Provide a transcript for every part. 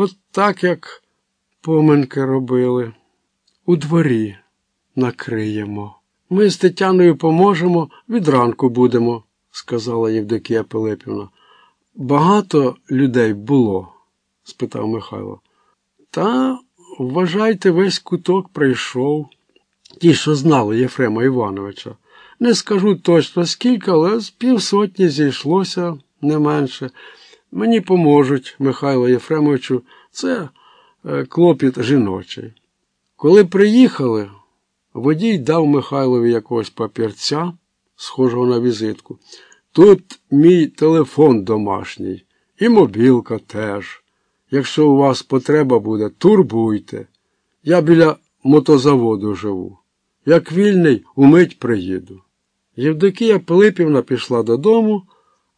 От так, як поминки робили. У дворі накриємо. Ми з Тетяною поможемо, від ранку будемо, сказала Євдокія Пилипівна. Багато людей було? спитав Михайло. Та, вважайте, весь куток прийшов. Ті, що знали Єфрема Івановича. Не скажу точно скільки, але з півсотні зійшлося не менше. Мені поможуть, Михайло Єфремовичу, це е, клопіт жіночий. Коли приїхали, водій дав Михайлові якогось папірця, схожого на візитку. Тут мій телефон домашній і мобілка теж. Якщо у вас потреба буде, турбуйте. Я біля мотозаводу живу. Як вільний, умить приїду. Євдокія Пилипівна пішла додому,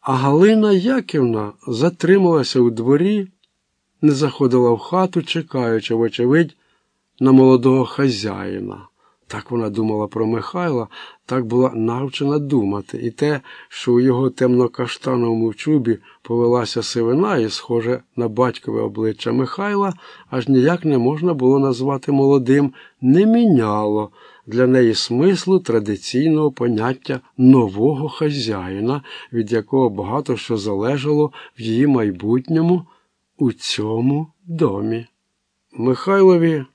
а Галина Яківна затрималася у дворі, не заходила в хату, чекаючи, вочевидь, на молодого хазяїна. Так вона думала про Михайла, так була навчена думати, і те, що у його темно-каштановому чубі повелася сивина і, схоже на батькове обличчя Михайла, аж ніяк не можна було назвати молодим, не міняло для неї смислу традиційного поняття нового хазяїна, від якого багато що залежало в її майбутньому у цьому домі. Михайлові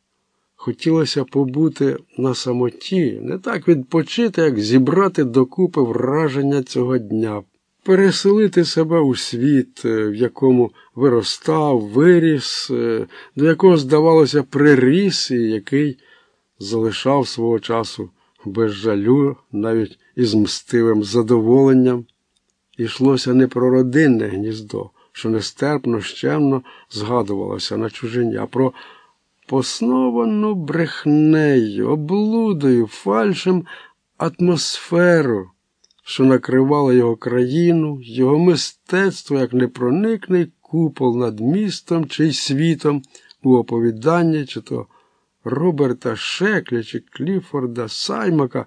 хотілося побути на самоті, не так відпочити, як зібрати докупи враження цього дня, переселити себе у світ, е, в якому виростав, виріс, е, до якого, здавалося, приріс і який залишав свого часу без жалю, навіть із мстивим задоволенням. Ішлося не про родинне гніздо, що нестерпно, щемно згадувалося на чужині, а про посновану брехнею, облудою, фальшем атмосферу, що накривала його країну, його мистецтво як непроникний купол над містом чи світом у оповіданні, чи то Роберта Шеклі чи Кліфорда Саймака.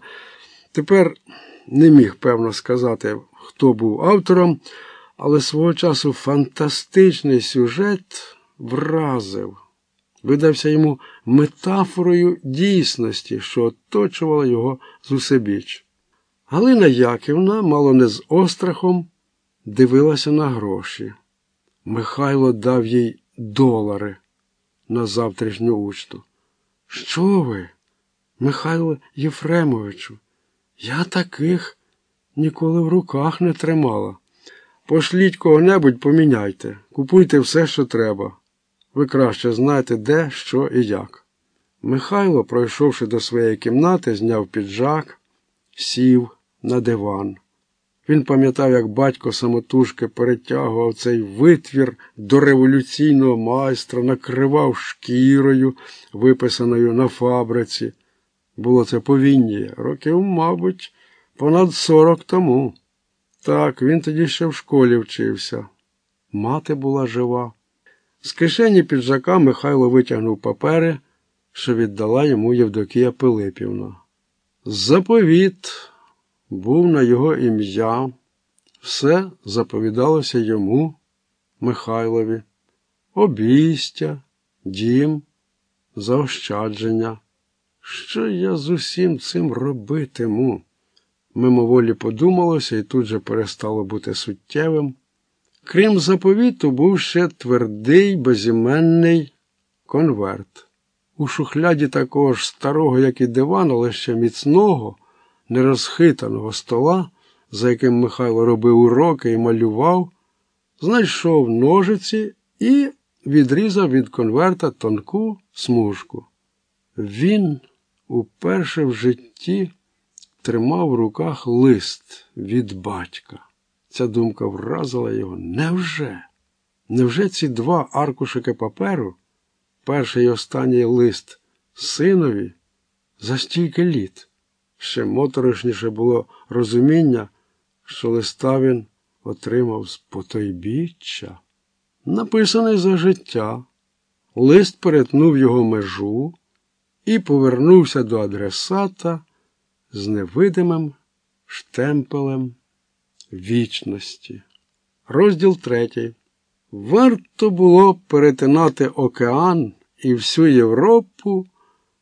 Тепер не міг певно сказати, хто був автором, але свого часу фантастичний сюжет вразив, видався йому метафорою дійсності, що оточувала його зусебіч. Галина Яківна, мало не з острахом, дивилася на гроші. Михайло дав їй долари на завтрашню учту. Що ви, Михайло Єфремовичу, я таких ніколи в руках не тримала. Пошліть кого-небудь поміняйте, купуйте все, що треба. Ви краще знаєте, де, що і як. Михайло, пройшовши до своєї кімнати, зняв піджак, сів на диван. Він пам'ятав, як батько самотужки перетягував цей витвір до революційного майстра, накривав шкірою, виписаною на фабриці. Було це повіння, років, мабуть, понад сорок тому. Так, він тоді ще в школі вчився. Мати була жива. З кишені піджака Михайло витягнув папери, що віддала йому Євдокія Пилипівна. Заповіт був на його ім'я, все заповідалося йому, Михайлові, обійстя, дім, заощадження. Що я з усім цим робитиму? Мимоволі подумалося і тут же перестало бути суттєвим. Крім заповіту, був ще твердий, безіменний конверт. У шухляді такого ж старого, як і диван, але ще міцного нерозхитаного стола, за яким Михайло робив уроки і малював, знайшов ножиці і відрізав від конверта тонку смужку. Він уперше в житті тримав в руках лист від батька. Ця думка вразила його. Невже? Невже ці два аркушики паперу, перший і останній лист синові, за стільки літ? Ще моторошніше було розуміння, що листа він отримав з потойбіччя, написаний за життя. Лист перетнув його межу і повернувся до адресата з невидимим штемпелем вічності. Розділ третій. Варто було перетинати океан і всю Європу,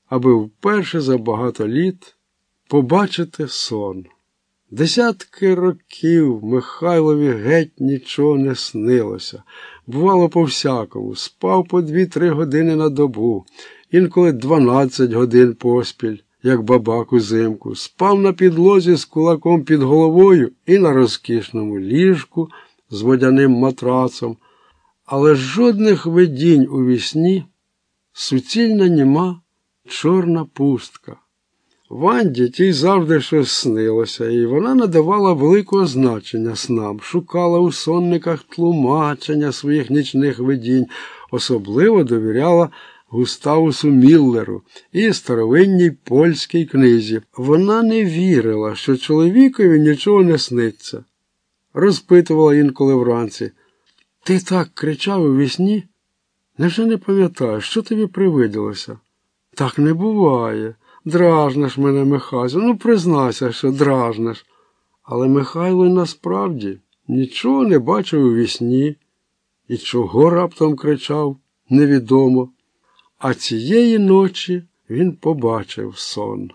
аби вперше за багато літ побачити сон. Десятки років Михайлові геть нічого не снилося. Бувало по всякому, спав по дві-три години на добу, інколи дванадцять годин поспіль, як бабак узимку, спав на підлозі з кулаком під головою і на розкішному ліжку з водяним матрацом, але жодних видінь у вісні, суцільна німа, чорна пустка. Ванді тій завжди щось снилося, і вона надавала великого значення снам, шукала у сонниках тлумачення своїх нічних видінь, особливо довіряла Густавусу Міллеру і старовинній польській книзі. Вона не вірила, що чоловікові нічого не сниться. Розпитувала інколи вранці. Ти так кричав у вісні? Невже не пам'ятаєш, що тобі привиділося? Так не буває. Дражнеш мене, Михайло, ну признайся, що дражнеш. Але Михайло насправді нічого не бачив у вісні. І чого раптом кричав, невідомо. А цієї ночі він побачив сон.